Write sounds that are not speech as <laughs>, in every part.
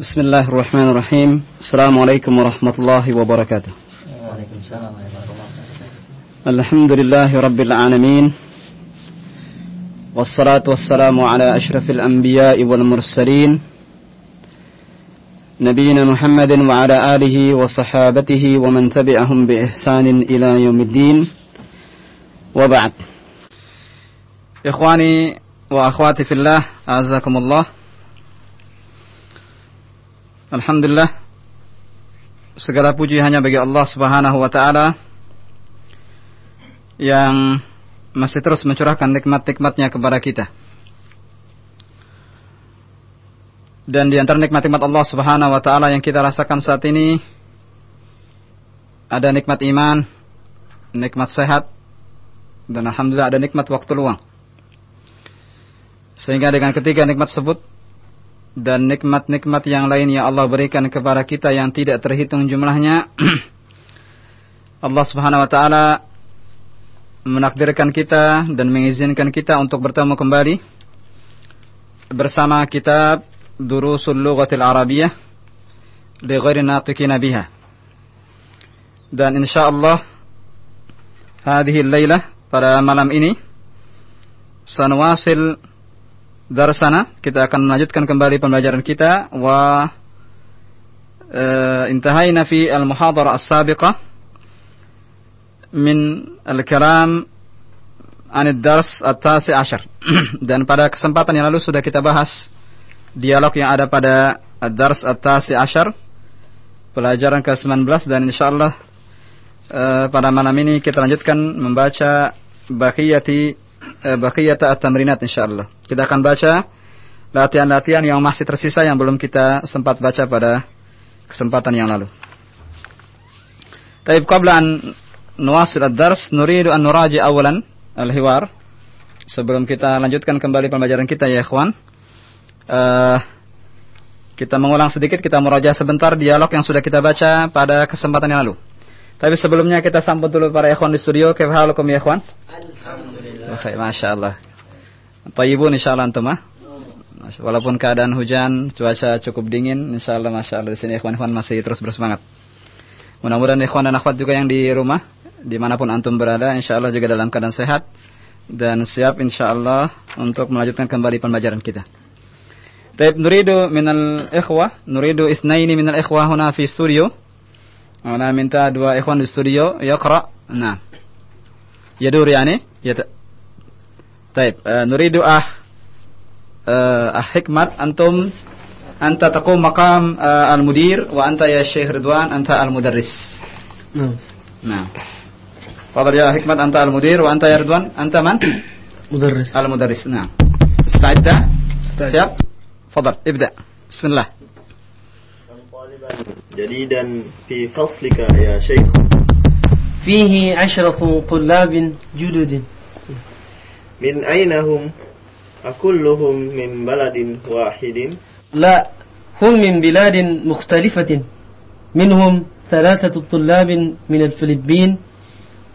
بسم الله الرحمن الرحيم السلام عليكم ورحمة الله وبركاته وعليكم السلام ورحمة الله الحمد لله رب العالمين والصلاة والسلام على أشرف الأنبياء والمرسلين نبينا محمد وعلى آله وصحابته ومن تبعهم بإحسان إلى يوم الدين وبعد إخواني وأخواتي في الله أعزكم الله Alhamdulillah segala puji hanya bagi Allah Subhanahu wa taala yang masih terus mencurahkan nikmat-nikmatnya kepada kita. Dan di antara nikmat-nikmat Allah Subhanahu wa taala yang kita rasakan saat ini ada nikmat iman, nikmat sehat, dan alhamdulillah ada nikmat waktu luang. Sehingga dengan ketiga nikmat tersebut dan nikmat-nikmat yang lain yang Allah berikan kepada kita yang tidak terhitung jumlahnya. <clears throat> Allah Subhanahu wa taala menakdirkan kita dan mengizinkan kita untuk bertemu kembali bersama kitab Durusul Lughatil Arabiyah li ghairi natiqina biha. Dan insyaallah hadhihi lailah pada malam ini sanuwasil darsana kita akan melanjutkan kembali pembelajaran kita. Wa uh, fi al-muhadara as-sabiqah min al-kalam an ad-dars at-tasi ashar <clears throat> dan pada kesempatan yang lalu sudah kita bahas dialog yang ada pada ad-dars at-tasi ashar pelajaran ke-19 dan insyaallah uh, pada malam ini kita lanjutkan membaca baqiyati baqiyata at-tamrinat insyaallah kita akan baca latihan-latihan yang masih tersisa yang belum kita sempat baca pada kesempatan yang lalu. Taib qabla an nuwasil ad-dars nuridu an nuraji awalan al-hiwar. Sebelum kita lanjutkan kembali pembelajaran kita ya ikhwan. Uh, kita mengulang sedikit, kita meraja sebentar dialog yang sudah kita baca pada kesempatan yang lalu. Tapi sebelumnya kita sambut dulu para ikhwan di studio. Kaifahalukum ya ikhwan? Alhamdulillah. Masya Allah. Tayyibun insyaallah antum ah. Walaupun keadaan hujan, cuaca cukup dingin, insyaallah masya Allah di sini ikhwan-ikhwan masih terus bersemangat. Mudah-mudahan ikhwan dan akhwat juga yang di rumah, di mana pun antum berada, insyaallah juga dalam keadaan sehat dan siap insyaallah untuk melanjutkan kembali pembelajaran kita. Taib nuridu minal ikhwah, nuridu isnaini minal ikhwah huna fi studio. Ana minta dua ikhwan di studio yaqra. Nah. Yadur yani, ya طيب نريد أه أه حكمة أنتم أنت تقوم مقام أه المدير وأنت يا شيخ رضوان أنت المدرس نعم نعم تفضل يا حكمة أنت المدير وأنت يا رضوان أنت من؟ <coughs> مدرس المدرس نعم استعدت؟ سياب تفضل ابدأ بسم الله طالبا جديدا في فصلك يا شيخ فيه عشرة طلاب جدد من أين هم؟ أكلهم من بلد واحد؟ لا هم من بلاد مختلفة منهم ثلاثة طلاب من الفلبين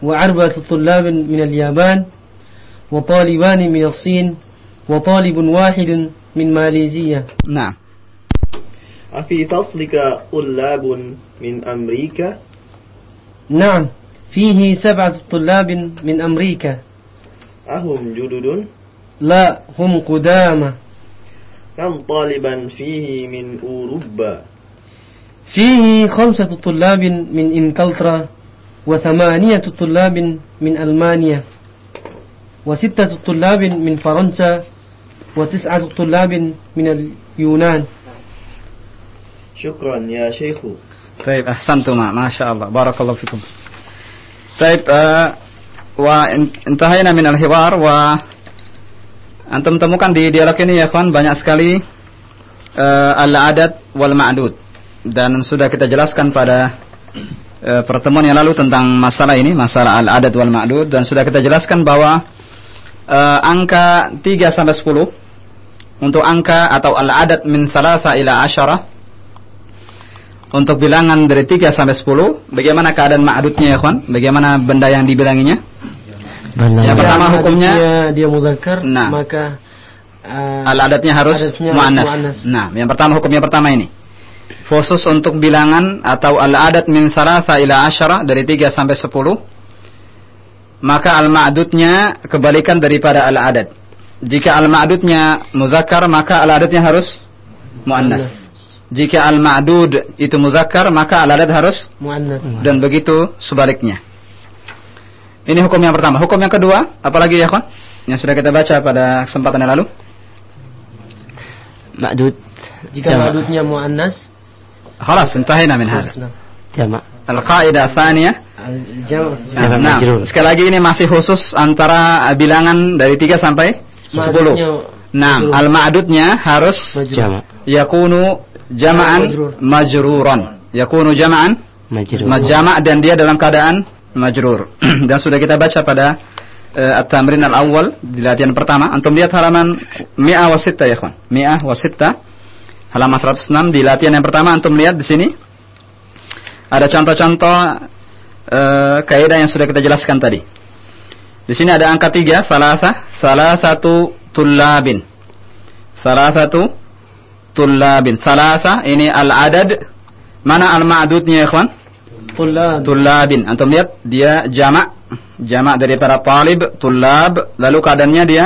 وأربعة طلاب من اليابان وطالبان من الصين وطالب واحد من ماليزيا نعم أفي فصلك طلاب من أمريكا؟ نعم فيه سبعة طلاب من أمريكا أهم جدد؟ لا هم قدامى. كم طالبا فيه من أوروبا؟ فيه خمسة طلاب من إنكلترا وثمانية طلاب من ألمانيا وستة طلاب من فرنسا وتسعة طلاب من اليونان. شكرا يا شيخ. طيب أحسنتما. ما شاء الله. بارك الله فيكم. طيب uh, وانتهينا من الحوار و antum temukan di dialog ini ya kawan banyak sekali uh, al-adat wal ma'dud dan sudah kita jelaskan pada uh, pertemuan yang lalu tentang masalah ini masalah al-adat wal ma'dud dan sudah kita jelaskan bahwa uh, angka 3 sampai 10 untuk angka atau al-adat min thalatha ila asyarah untuk bilangan dari 3 sampai 10 bagaimana keadaan ma'dudnya ya kawan bagaimana benda yang dibilanginya Benar. Yang pertama hukumnya dia, mudzakkar Nah. maka uh, al adatnya harus adatnya muannas. Nah, yang pertama hukumnya pertama ini. khusus untuk bilangan atau al-adat min salasa ila asyara dari 3 sampai 10 maka al-ma'dudnya kebalikan daripada al-adat. Jika al-ma'dudnya muzakkar maka al-adatnya harus muannas. Jika al-ma'dud itu muzakkar maka al-adat harus Muannas. dan begitu sebaliknya. Ini hukum yang pertama. Hukum yang kedua, apalagi ya, kawan? Yang sudah kita baca pada kesempatan yang lalu. Ma'dud. Jika ma'dudnya mu'annas. Khalas, intahina min hadha. Nah. Jama'. Al-Qaida Thaniyah nah, nah, sekali lagi ini masih khusus antara bilangan dari 3 sampai 10 Nah, al-ma'dudnya harus Jama. yakunu jama'an majruron yakunu jama'an. Majama' dan dia dalam keadaan majrur. <clears throat> dan sudah kita baca pada uh, at-tamrin al-awwal di latihan pertama. Antum lihat halaman 106 ya, kawan. 106 halaman 106 di latihan yang pertama antum lihat di sini ada contoh-contoh uh, kaidah yang sudah kita jelaskan tadi. Di sini ada angka 3, salasa, salah satu tullabin. Salah satu tullabin. Salasa ini al-adad. Mana al-ma'dudnya ya, kawan? Tullab. Tullabin. Antum lihat dia jamak. Jamak daripada talib, tullab. Lalu keadaannya dia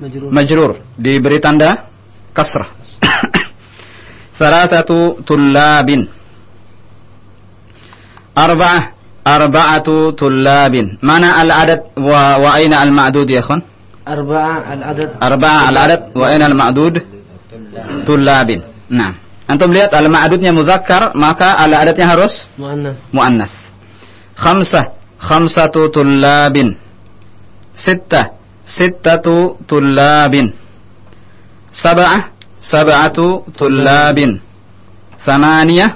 Majrur. majrur. Diberi tanda kasrah. <coughs> Salatatu tullabin. Arba'ah. Arba'atu tullabin. Mana al-adad wa, wa aina al-ma'dud ya kawan? Arba'a al-adad. Arba'ah al-adad wa aina al-ma'dud? Tullabin. Nah. Antum lihat al ma'adudnya muzakkar, maka al adatnya harus muannas. Muannas. Khamsah, khamsatu tullabin. sitta sittatu tullabin. Sab'ah, sab'atu tullabin. Samaniyah,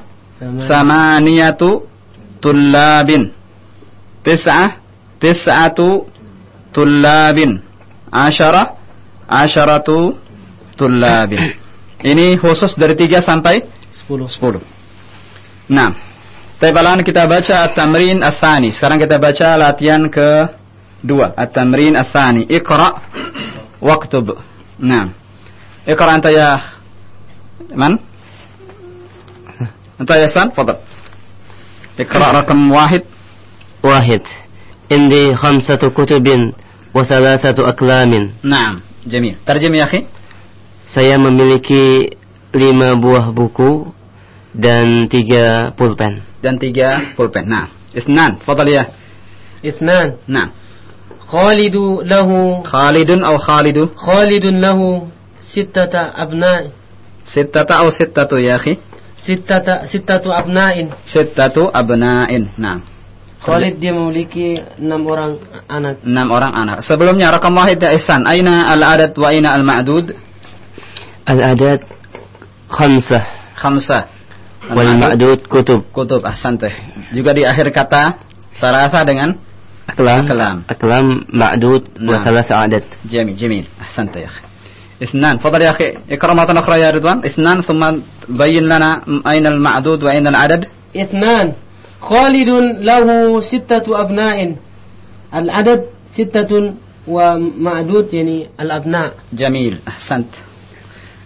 samaniyatu tullabin. Tis'ah, tis'atu tullabin. Asyarah, asyaratu tullabin. Ini khusus dari 3 sampai 10. 10. Nah, Taibalan kita baca At-Tamrin As Sekarang kita baca latihan ke dua. At-Tamrin As-Sani. Iqra waktub. Nah. Iqra anta ya man? Anta ya san, fadal. Iqra rakam wahid. Wahid. Indi khamsatu kutubin wa thalathatu aklamin. Naam, jamil. Tarjim ya akhi. Saya memiliki lima buah buku dan tiga pulpen. Dan tiga pulpen. Nah. Isnan. Fadal ya. Ithnan. Nah. Khalidu lahu Khalidun atau Khalidu? Khalidun lahu sittata abna Sittata atau sittatu ya akhi? sittata sittatu abna'in. Sittatu abna'in. Nah. Khalid dia memiliki enam orang anak. enam orang anak. Sebelumnya rakam wahid ya Ihsan. Aina al-adat wa aina al-ma'dud? الأعداد خمسة Khamsah. Al-ma'dud, والمعدود كتب Kutub. Ahsante. Juga di akhir kata salasa dengan أقلام أقلام. أقلام معدود نعم. وثلاثة عدد جميل جميل. أحسنت يا أخي. اثنان. فضل يا أخي. اقرأ مرة أخرى يا رضوان. اثنان ثم بين لنا أين المعدود وأين العدد. اثنان خالد له ستة أبناء العدد ستة ومعدود يعني الأبناء جميل. أحسنت.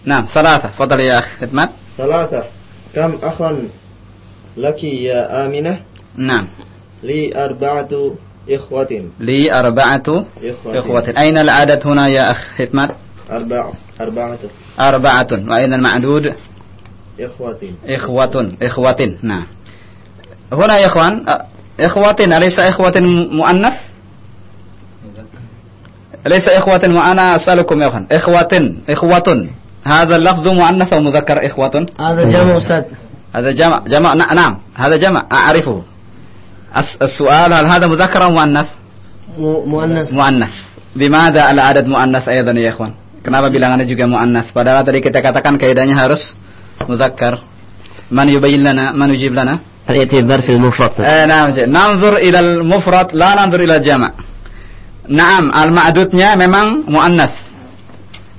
نعم ثلاثة. فضل يا أخي. خدمات. ثلاثة كم أخا لك يا آمنة نعم. لي أربعة إخوة لي أربعة إخوة إخوة. أين العدد هنا يا أخ خدمات؟ أربعة أربعة أربعة. وأين المعدود؟ إخوة إخوة إخوة نعم هنا يا إخوان إخوة أليس إخوة مؤنث ليس إخوة أنا أسألكم يا إخوان إخوة إخوة هذا اللفظ مؤنث أو مذكر إخوة هذا جمع أستاذ هذا جمع جمع نعم هذا جمع أعرفه الس- السؤال هل هذا مذكر أو مؤنث مؤنث مؤنث بماذا العدد مؤنث أيضا يا إخوان kenapa bilangannya juga muannas padahal tadi kita katakan kaidahnya harus muzakkar man yubayyin lana man yujib lana الاعتبار في المفرد Eh, nah, nanzur ila al-mufrad la nanzur ila jama'. Naam, al-ma'dudnya memang muannas.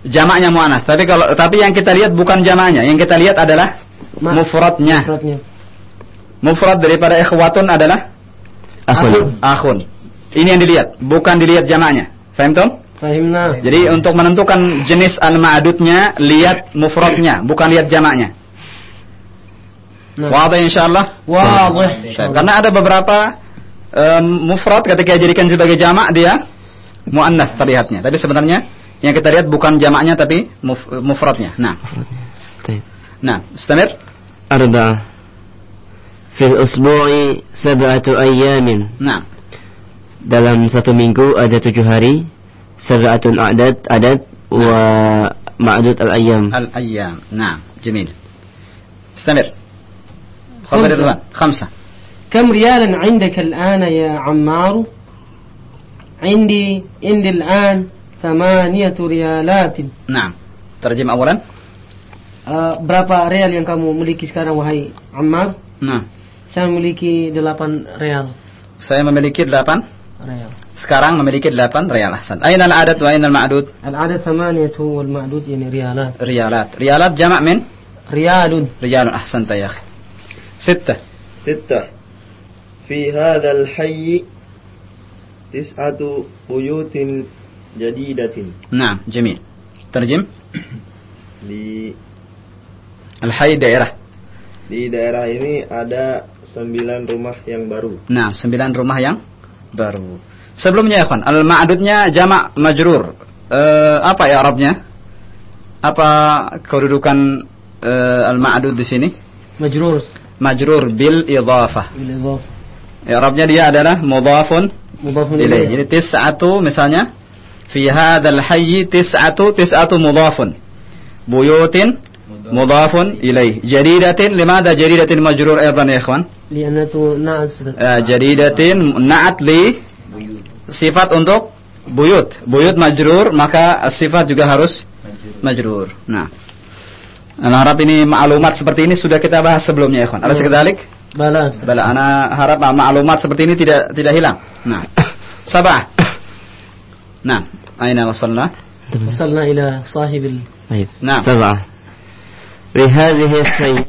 Jamaknya muannas. Tapi kalau tapi yang kita lihat bukan jamaknya, yang kita lihat adalah mufradnya. mufradnya. Mufrad daripada ikhwatun adalah أخ akhun. Ini yang dilihat, bukan dilihat jamaknya. Faham Tom? Fahimna. Jadi untuk menentukan jenis al-ma'dudnya, lihat mufradnya, bukan lihat jamaknya. Nah. Wadah insyaallah. Baik, Karena ada beberapa em, mufrad ketika dijadikan sebagai jamak dia muannas terlihatnya. Tapi sebenarnya yang kita lihat bukan jamaknya tapi muf, mufradnya. Nah, طيب nah, istamir. أربعة في الأسبوع سبعة أيام Nah, dalam satu minggu ada tujuh hari sab'atun adat adat wa ma'dud al-ayyam al-ayyam. Nah, جميل. استمر. تفضل يا خمسة. رضوان. خمسة. كم ريالا عندك الآن يا عمار عندي عندي الآن thamaniyatu riyalatin. Nah, terjemah awalan. Uh, eh, berapa real yang kamu miliki sekarang wahai Ammar? Nah. Saya memiliki 8 real. Saya memiliki 8 real. Sekarang memiliki 8 real Hasan. Aina al-adat wa aina al-ma'dud? Al-adat thamaniyatu wal ma'dud yani riyalat. Riyalat. Riyalat jama' min riyalun. Riyalun ahsanta ya akhi. Sitta. Sittah. Fi hadzal hayy tis'atu buyutin جديدة نعم جميل. ترجم. <clears throat> di الحي daerah. di daerah ini ada sembilan rumah yang baru. Nah, sembilan rumah yang baru. Sebelumnya ya, kawan, al-ma'dudnya jamak majrur. Eh, apa ya Arabnya? Apa kedudukan eh, al-ma'dud di sini? مجرور Majrur bil idhafah. بالإضافة Ya Arabnya dia adalah mudhafun مضاف ilaih. إليه Jadi tis'atu misalnya fi hadzal hayyi tis'atu tis'atu mudafun buyutin mudafun ilaih jaridatin limada jaridatin majrur aidan ya ikhwan li'annatu na'at eh, jaridatin na'at li sifat untuk buyut buyut majrur maka sifat juga harus majrur nah Nah, harap ini maklumat seperti ini sudah kita bahas sebelumnya ya. Ada ya. sekedalik? Bala. Bala. Ana harap maklumat seperti ini tidak tidak hilang. Nah, <coughs> sabah. Nah, aina wasalna? وصلنا إلى صاحب ال... طيب نعم. سبعة لهذه السيارة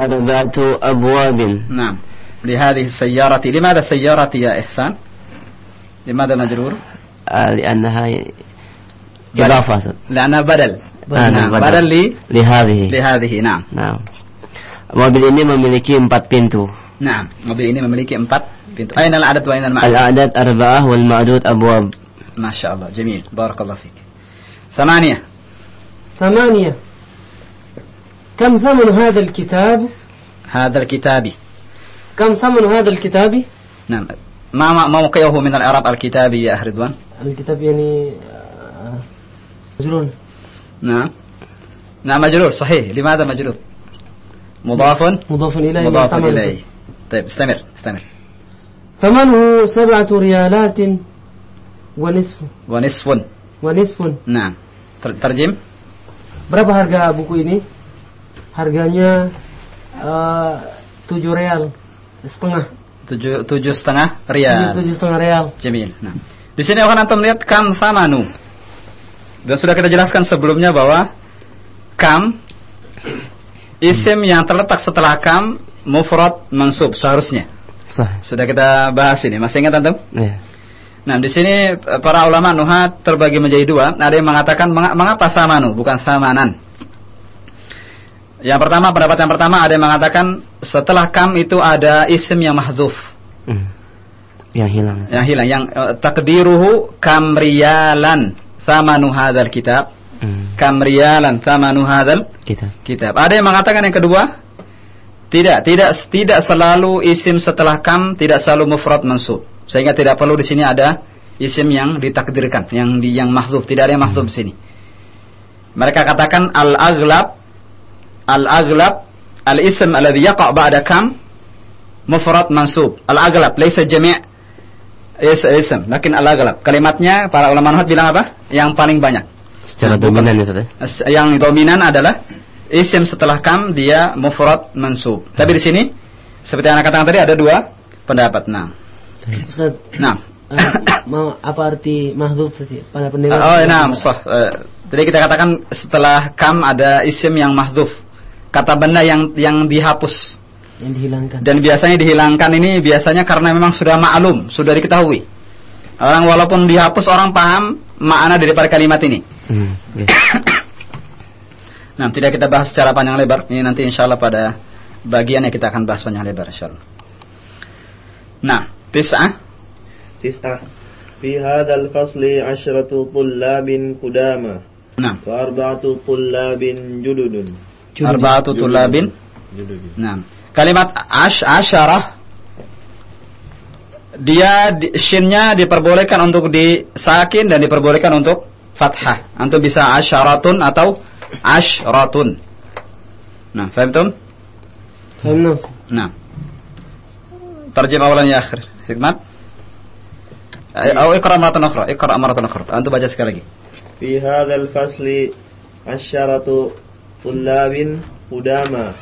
أربعة أبواب نعم. لهذه السيارة لماذا سيارة يا إحسان؟ لماذا مجرور؟ آه، لأنها إضافة لأنها بدل. Ah, نعم. بدل. بدل li لهذه لهذه نعم. Nah, mobil ini memiliki empat pintu. Nah, mobil ini memiliki empat pintu. Aina al-adad wa aina al-ma'ad? Al-a'dad arba'ah wal ma'dud abwab. Masya Allah, jamil. Barakallah fiik. ثمانية. ثمانية كم ثمن هذا الكتاب؟ هذا الكتاب. كم ثمن هذا الكتاب؟ نعم. ما ما ما موقعه من الإعراب الكتابي يا أخ رضوان؟ الكتاب يعني آه، مجرور نعم. نعم مجرور صحيح. لماذا مجرور؟ مضاف مضاف إليه مضاف. إليه. طيب استمر استمر. ثمنه سبعة ريالات Wanisfun. Wanisfun. Wanisfun. Nah, ter terjem. Berapa harga buku ini? Harganya eh, tujuh real setengah. Tujuh tujuh setengah real. Tujuh setengah real. Jamil. Nah, di sini akan antum lihat kam samanu. Dan sudah kita jelaskan sebelumnya bahwa kam isim yang terletak setelah kam mufrad mansub seharusnya. Sah. Sudah kita bahas ini. Masih ingat antum? Iya. Nah, di sini eh, para ulama nuhat terbagi menjadi dua. Ada yang mengatakan "Menga- mengapa samanu bukan samanan? Yang pertama, pendapat yang pertama ada yang mengatakan setelah kam itu ada isim yang mahzuf. Hmm. Yang hilang. yang hilang yang eh, takdiruhu kamriyalan thamanu hadzal kitab Hmm. kamriyalan thamanu hadzal Kita. kitab ada yang mengatakan yang kedua tidak tidak tidak selalu isim setelah kam tidak selalu mufrad mansub sehingga tidak perlu di sini ada isim yang ditakdirkan yang di yang mahzuf tidak ada yang mahzuf di sini mereka katakan al aglab al aglab al ism alladhi yaqa ba'da kam mufrad mansub al aglab laysa jami' is ism lakin al aglab kalimatnya para ulama nuhat bilang apa yang paling banyak Secara Bukan. dominan ya, Ustaz ya? Yang dominan adalah isim setelah kam dia mufrad mansub. Tapi di sini seperti yang anak katakan tadi ada dua pendapat. Nah, Ustaz, nah. mau apa arti mahdhuf pada pendengar? oh, nah, sah. Eh, Jadi kita katakan setelah kam ada isim yang mahdzuf. Kata benda yang yang dihapus Yang dihilangkan. dan biasanya dihilangkan ini biasanya karena memang sudah maklum, sudah diketahui. Orang walaupun dihapus orang paham makna daripada kalimat ini. Hmm. ya. <coughs> Nah, tidak kita bahas secara panjang lebar. Ini nanti insya Allah pada bagian yang kita akan bahas panjang lebar insyaallah. Nah, tis'ah تسعة في هذا الفصل عشرة طلاب قدامى Nah, وأربعة طلاب جدد arba'atu tulabin. جدد Nah, kalimat ash asyarah dia di, shinnya diperbolehkan untuk disakin dan diperbolehkan untuk fathah. Antum bisa asyaratun atau ashratun. Nah, faham فهمنا Nah. Tarjemah yang akhir. Hikmat. Iya. Atau ikra maratan ukhra, ikra maratan ukhra. Antum baca sekali lagi. Fi hadzal fasli asyaratu tullabin hudama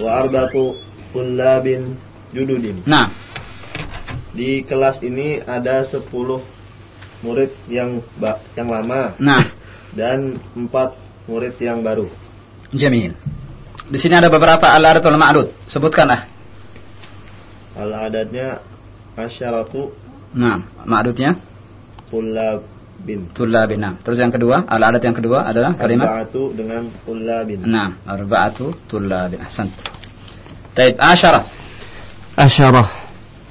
wa arbatu tullabin jududin. Nah. Di kelas ini ada 10 murid yang yang lama. Nah. Dan 4 murid yang baru. Jamil. Di sini ada beberapa al-arad wal. Sebutkanlah. Al adatnya asyaratu. Nah, ma'dudnya tullabin. Tullabin. Nah, terus yang kedua, al adat yang kedua adalah kalimat arba'atu dengan tullabin. Nah, arba'atu tullabin. Ahsant. Taib asyarah. Asyarah.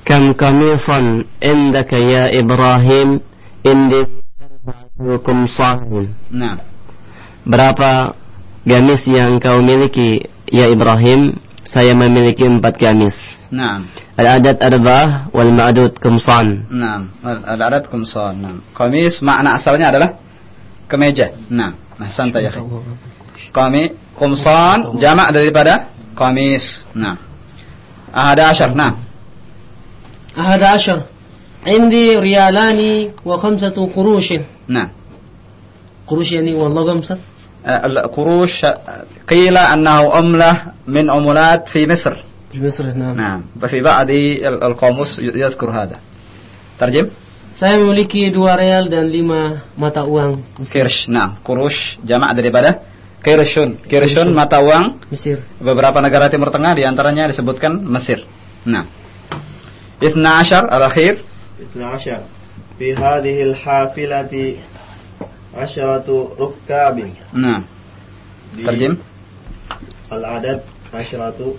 Kam kamisan indaka ya Ibrahim indi hukum sahun. Nah. Berapa gamis yang kau miliki ya Ibrahim? saya memiliki empat gamis. Nah. Al-adat arba wal ma'dud kumsan. Nah. Al-adat kumsan. Nah. Kamis makna asalnya adalah kemeja. Nama. Nah santai ya. Kami kumsan jamak daripada kamis. Nah. Ahad asyar. Nah. Ahad asyar. Indi riyalani wa khamsatu qurushin. Nah. Qurush ini wallah kumsat. القروش قيل أنه عملة من عملات في مصر. في مصر نعم نعم. ففي بعض ال- القاموس يذكر هذا. ترجم. Saya memiliki dua real dan lima mata uang Kirsh. Nah, kurush jamak daripada kirshun. Kirshun mata uang Mesir. beberapa negara Timur Tengah diantaranya disebutkan Mesir. Nah. Ithna asyar al-akhir. 12 في هذه الحافلة asyaratu rukabin. Nah. Terjem. Al-adad asyaratu.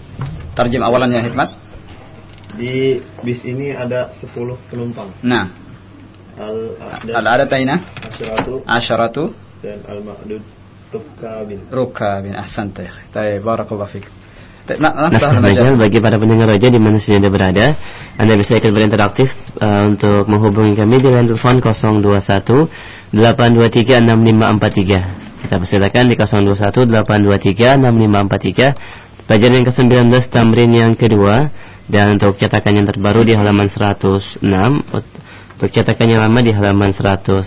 Terjem awalannya hikmat. Di bis ini ada 10 penumpang. Nah. Al-adad al aina asyaratu. Asyaratu dan al-ma'dud rukabin. Rukabin ahsan ya. Baik, barakallahu fiik. Nah, nah, nah, bagi para pendengar aja di mana saja Anda berada anda bisa ikut berinteraktif uh, untuk menghubungi kami di line telepon 021 823 6543. Kita persilakan di 021 823 6543. Pelajaran yang ke-19 tamrin yang kedua dan untuk cetakan yang terbaru di halaman 106 untuk cetakan yang lama di halaman 111.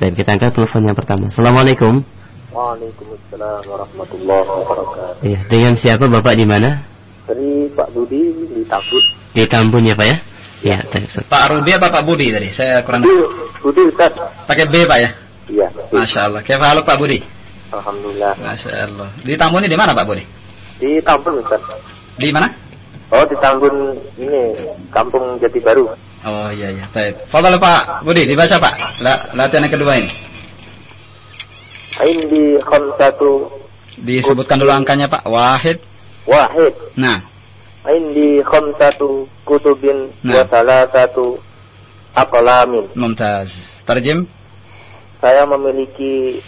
Dan kita angkat telepon yang pertama. Assalamualaikum. Waalaikumsalam warahmatullahi wabarakatuh. Iya, dengan siapa Bapak di mana? Dari Pak Budi di Tabut. Di Tambun ya Pak ya? Iya, thank you. Pak Rudi apa Pak Budi tadi? Saya kurang Budi, Budi Ustaz. pakai B Pak ya. Iya. Masya Allah. Kaifa haluk Pak Budi? Alhamdulillah. Masya Allah. Di Tambun ini di mana Pak Budi? Di Tambun Ustaz. Di mana? Oh di Tambun ini Kampung Jati Baru. Oh iya iya. Baik. Fadal Pak Budi dibaca Pak. La, latihan yang kedua ini. Ain di khamsatu Disebutkan dulu angkanya Pak. Wahid. wahid. Nah. Ain di khamsatu kutubin Nah. wa salasatu aqlamin. Mumtaz. Terjem. Saya memiliki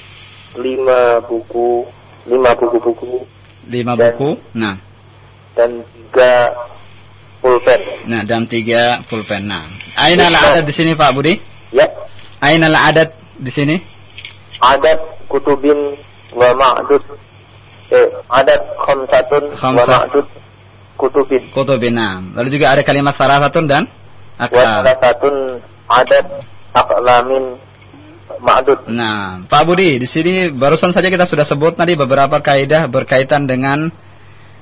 lima buku, lima buku-buku Lima Dan- buku. Nah. dan tiga pulpen. Nah, dan tiga pulpen. Nah. Aina al adat di sini Pak Budi? Ya, Aina al adat di sini? adat kutubin wa ma'dud. Eh, adat khamsatun wa Khamsah. ma'dud kutubin. Kutubin. Nah. Lalu juga ada kalimat sarasatun dan akal. salasatun adat aqlamin ma'dud. Nah, Pak Budi, di sini barusan saja kita sudah sebut tadi beberapa kaidah berkaitan dengan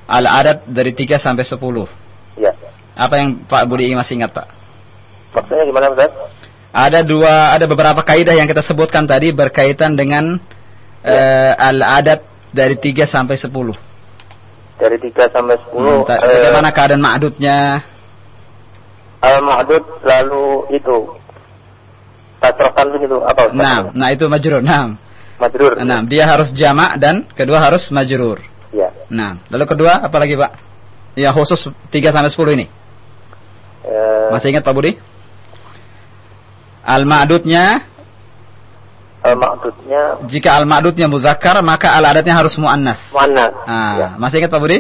al-adat dari 3 sampai 10. Ya. Apa yang Pak Budi masih ingat, Pak? Maksudnya gimana, Ustaz? Ada dua, ada beberapa kaidah yang kita sebutkan tadi berkaitan dengan eh, al-adat dari 3 sampai 10. Dari 3 sampai 10 Hmm, ta- eh, bagaimana keadaan ma'dudnya? al-ma'dud lalu itu tasrokan begitu apa Ustaz? Nah, nah itu majrur. Nah, Majrur. nah, dia harus jamak dan kedua harus majrur. Ya. Nah, lalu kedua apa lagi, Pak? Ya khusus 3 sampai 10 ini. Eh, Masih ingat Pak Budi? Al-ma'dudnya maksudnya jika al-ma'dudnya muzakkar maka al-adatnya harus muannas. mana? Ah, Ya. masih ingat Pak Budi?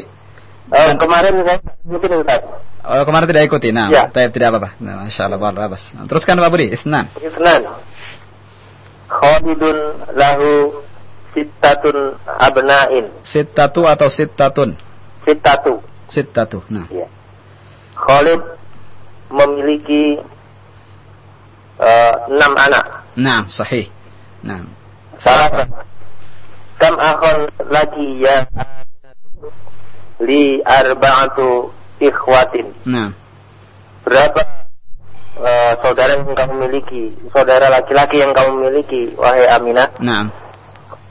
Eh, kemarin saya mungkin Ustaz. Oh, kemarin tidak ikuti. Nah, Ya. tidak, tidak apa-apa. Nah, Masya Allah. Nah, teruskan Pak Budi, Isnan. Isnan. Khalidun lahu sittatun abna'in. Sittatu atau sittatun? Sittatu. Sittatu. Nah, Ya. Khalid memiliki eh, enam anak. nah, sahih. Nah, Salah Kam akhon lagi ya li arba'atu ikhwatin. nah, Berapa eh, saudara yang kamu miliki? Saudara laki-laki yang kamu miliki, wahai Aminah? nah.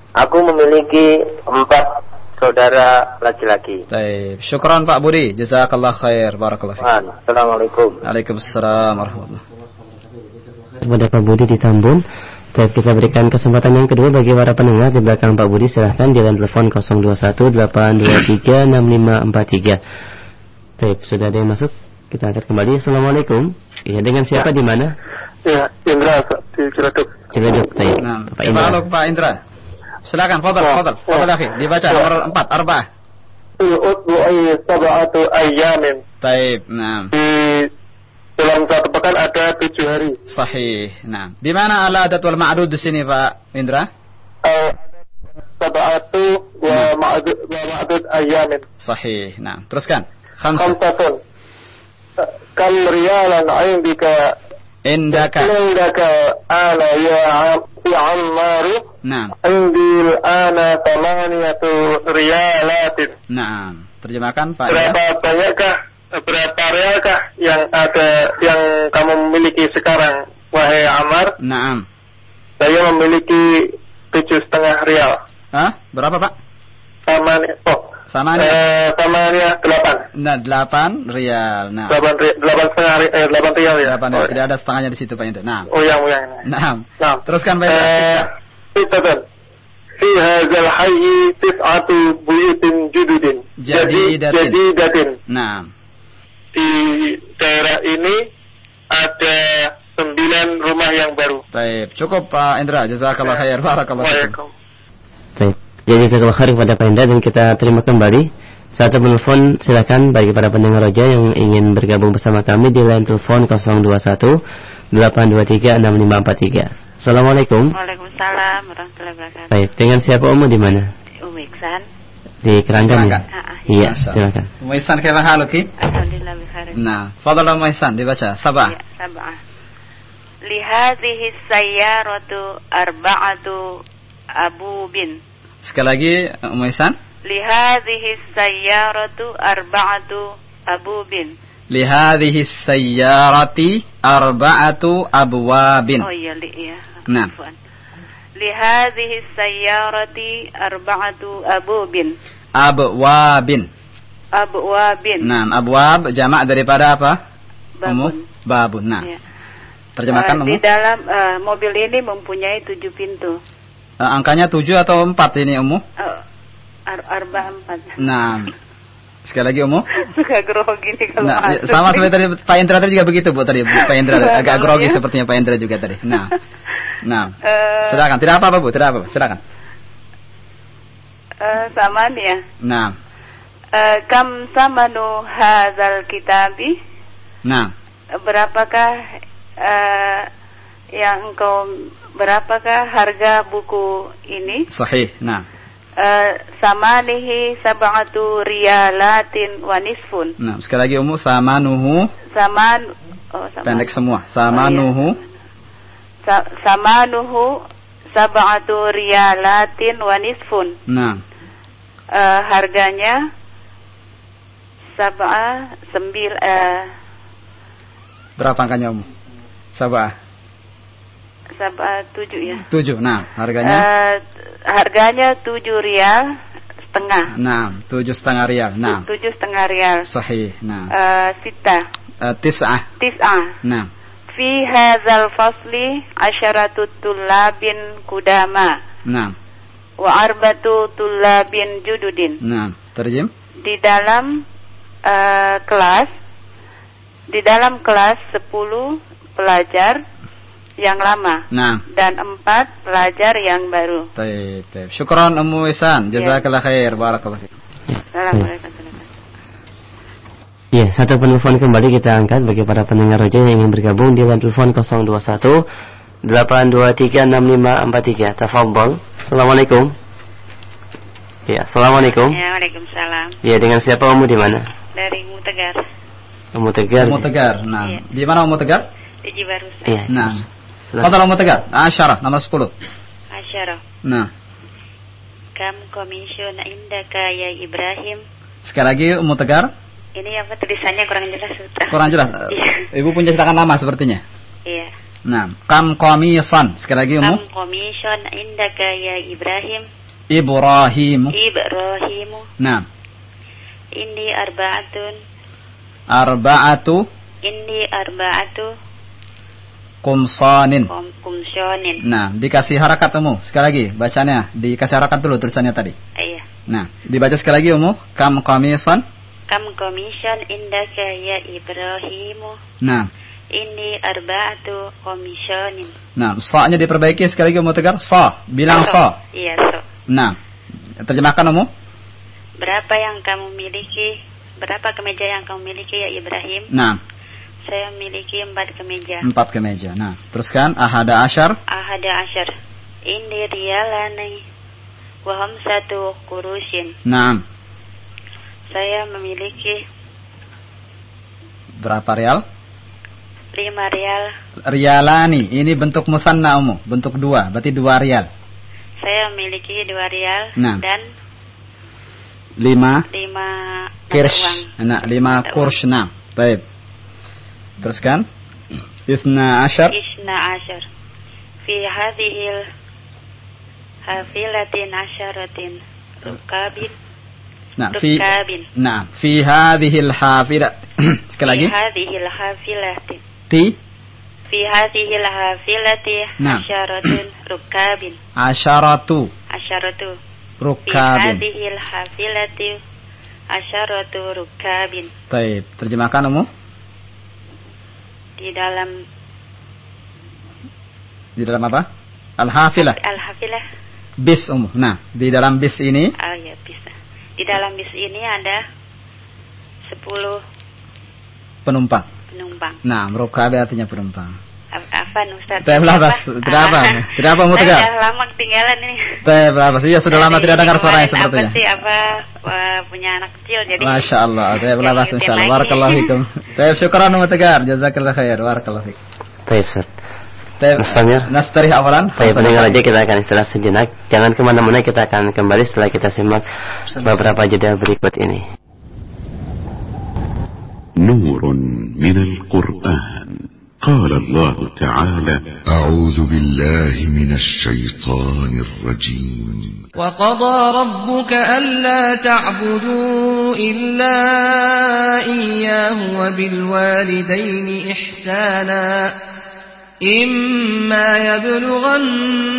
Aku memiliki empat saudara laki-laki. Baik, syukran Pak Budi. Jazakallah khair. Barakallah. Assalamualaikum. Waalaikumsalam warahmatullahi kepada Pak Budi di Tambun. Tapi kita berikan kesempatan yang kedua bagi para pendengar di belakang Pak Budi silahkan di telepon 0218236543. Baik, sudah ada yang masuk? Kita angkat kembali. Assalamualaikum. Iya, dengan siapa di mana? Ya, Indra di Ciledug. Ciledug, baik. Nah, Bapak Indra. Indra. Pak Indra. Silakan, fadal, Ya, fadal. ya. Fadal akhi, dibaca Ya. nomor 4, arba'ah. Utbu'i sab'atu ayyamin. Taib, nah. Di dalam satu pekan ada tujuh hari. Sahih. Nah, di mana al-adat wal ma'dud di sini Pak Indra? Eh, sab'atu wa ma'dud wa ma'dud ayyamin. Sahih. Nah, teruskan. Khamsa. Khamsatun. Kam riyalan indika Indaka. indaka ana ya ya ammaru Nah, Andil ana tamaniyatu riyalatin. nah. Terjemahkan Pak Berapa Indra. banyakkah berapa realkah yang ada yang kamu miliki sekarang wahai Amar? Naam. Saya memiliki tujuh setengah rial. Hah? Berapa Pak? Taman oh Sama nih. eh, tamannya delapan. Nah, 8 rial. Nah, Delapan ri- delapan setengah ri- eh, delapan rial ya. 8 Oh, rial. Tidak ada setengahnya di situ Pak Indra. Nah. Oh yang yang. Nah. Nah, Teruskan Pak Indra. Eh, Sittatan. Fi hadzal hayyi tis'atu buyutin jududin. Jadidatin. jadidatin. Nah. Di daerah ini ada sembilan rumah yang baru. Baik, cukup Pak Indra. Jazakallah khair. Barakallah. Baik. Jadi jazakallah khair kepada Pak Indra dan kita terima kembali. Satu menelpon silakan bagi para pendengar roja yang ingin bergabung bersama kami di line telepon 021 823 6543. Assalamualaikum. Waalaikumsalam warahmatullahi wabarakatuh. Baik, dengan siapa Umu di mana? Umi Iksan. Di Keranggan ya? Ah, ah. Iya, Allah. silakan. Kaifa haluki? Alhamdulillah bikhair. Nah, fadal Muisan dibaca. Sabah. Ya, sab'ah. Lihadhihi sayyaratu arba'atu abubin. Sekali lagi Muisan. Lihadhihi sayyaratu arba'atu abubin. Lihadhihi sayyarati arba'atu abwabin. Oh iya, li ya. Nah. Afwan. Lihadhihi sayyarati arba'atu abubin. Abwabin. Abwabin. Nah, abwab jamak daripada apa? Umu? Babun. Babun. Nah, Ya. terjemahkan Eh, Umu. Di dalam eh, mobil ini mempunyai tujuh pintu. Eh, angkanya 7 atau 4 ini Umu? Eh, ar arba empat. Nah. <laughs> Sekali lagi Umu. Suka grogi nih kalau Nah, masuk. sama seperti tadi Pak Indra tadi juga begitu Bu tadi Bu. Pak Indra agak grogi ya. sepertinya Pak Indra juga tadi. Nah. Nah. Eh, Silakan, tidak apa-apa Bu, tidak apa-apa. Silakan. eh, sama nih ya. Nah. Eh, kam samanu hazal kitabi? Nah. Berapakah eh, yang engkau berapakah harga buku ini? Sahih. Nah. Eh, samanihi sab'atu riyalatin wa nisfun. Nah, sekali lagi Umu samanuhu Saman oh, sama. pendek semua. Samanuhu Sa- samanuhu sab'atu riyalatin wa nisfun. Nah. Eh, harganya sab'a sembil eh, Berapa angkanya Umu? Sabah. Sab'a tujuh ya. 7. Nah, harganya Eh, harganya tujuh rial setengah. Nah, tujuh setengah rial. Nah, Tujuh setengah rial. sahih. Nah, Eh, sita Eh, tis'ah. tis'ah. Nah, Fi hadzal fasli asyaratu tullabin kudama nah, wa arbatu tullabin jududin. nah. Terjem? Di dalam eh, kelas di dalam kelas 10 pelajar yang lama Nah. dan empat pelajar yang baru. Taib, taib. Syukran Ummu Isan. Jazakallah khair. Barakallah fiik. Assalamualaikum. Ya, satu penelpon kembali kita angkat bagi para pendengar roja yang ingin bergabung di line telepon 021 823 6543. Tafadhol. Assalamualaikum. Ya, Assalamualaikum. Ya, Waalaikumsalam. Ya, dengan siapa Umu di mana? Dari Mutegar, Umu Tegar. Ummu Tegar. Nah, Iya. di mana Ummu Tegar? di Cibarusah. Iya. Nah. Silakan. Fadal Tegar. Asyarah nomor 10. Asyara. Nah, Kam komisyon indaka ya Ibrahim. sekali lagi Ummu Tegar. Ini apa tulisannya kurang jelas Ustaz. Kurang jelas. <laughs> Iya. Ibu punya cetakan lama sepertinya. Iya. Nah, kam komisan. Sekali lagi Ummu. Kam komisyon indaka ya Ibrahim. Ibrahim. Ibrahimu. Nah, Indi arbaatun. arba'atu Indi arbaatu kumsyonin. Nah, dikasih harakat Ummu. Sekali lagi bacanya dikasih harakat dulu tulisannya tadi. Iya. Nah, dibaca sekali lagi Ummu. Kam komisan. Kam komisyon indaka ya Ibrahimu. Nah, Indi arbaatu komisyonin. nah, sa-nya diperbaiki sekali lagi Ummu Tegar. Sa, bilang sa. Iya, so. Nah, terjemahkan Ummu. Berapa yang kamu miliki? Berapa kemeja yang kamu miliki ya Ibrahim? Nah, Saya memiliki empat kemeja. empat kemeja. Nah, teruskan ahada asyar. Ahada asyar. Indi riyalani. Waham satu kurusin. Nah, Saya memiliki berapa real? lima rial. Rialani. Ini bentuk musanna Ummu, bentuk dua, berarti dua rial. Saya memiliki dua rial Nah. dan Lima lima kirsh. Nah, lima kursh. Nah, baik. Teruskan. Isna asyar. Isna asyar. Fi hadhil hafilatin asyaratin. Rukabin. Nah, fi. Nah, fi hadhil hafilat. <clears throat> Sekali lagi. Fi hadhil hafilatin. Ti Fi hadhil hafilati Nah. asyaratun <clears throat> rukabin. asyaratu Asyaratu. Fi rukabin. hadhil hafilati asyaratu rukabin. Baik, terjemahkan Ummu. Di dalam Di dalam apa? Al-hafilah. al-hafilah. Bis Ummu. Nah, di dalam bis ini Oh ya bisa. Di dalam bis ini ada 10 penumpang. penumpang. Nah, rukabin artinya penumpang. Afan Ustaz. Teh berapa? berapa? Berapa mau tegak? Sudah lama ketinggalan ini. Teh berlapas, iya sudah lama tidak dengar suara yang sepertinya. Apa sih apa eh, punya anak kecil jadi. Masya Allah, teh berlapas insya Allah. Warakallahu <laughs> fikum. Teh syukuran mau tegar, jazakallah khair, warakallahu fikum. Teh Ustaz. Nastamir. Nastarih awalan. Baik, pendengar aja kita akan istirahat sejenak. Jangan ke mana-mana, kita akan kembali setelah kita simak beberapa jeda berikut ini. Nurun min al-Qur'an. قال الله تعالى أعوذ بالله من الشيطان الرجيم. وقضى ربك ألا تعبدوا إلا إياه وبالوالدين إحسانا إما يبلغن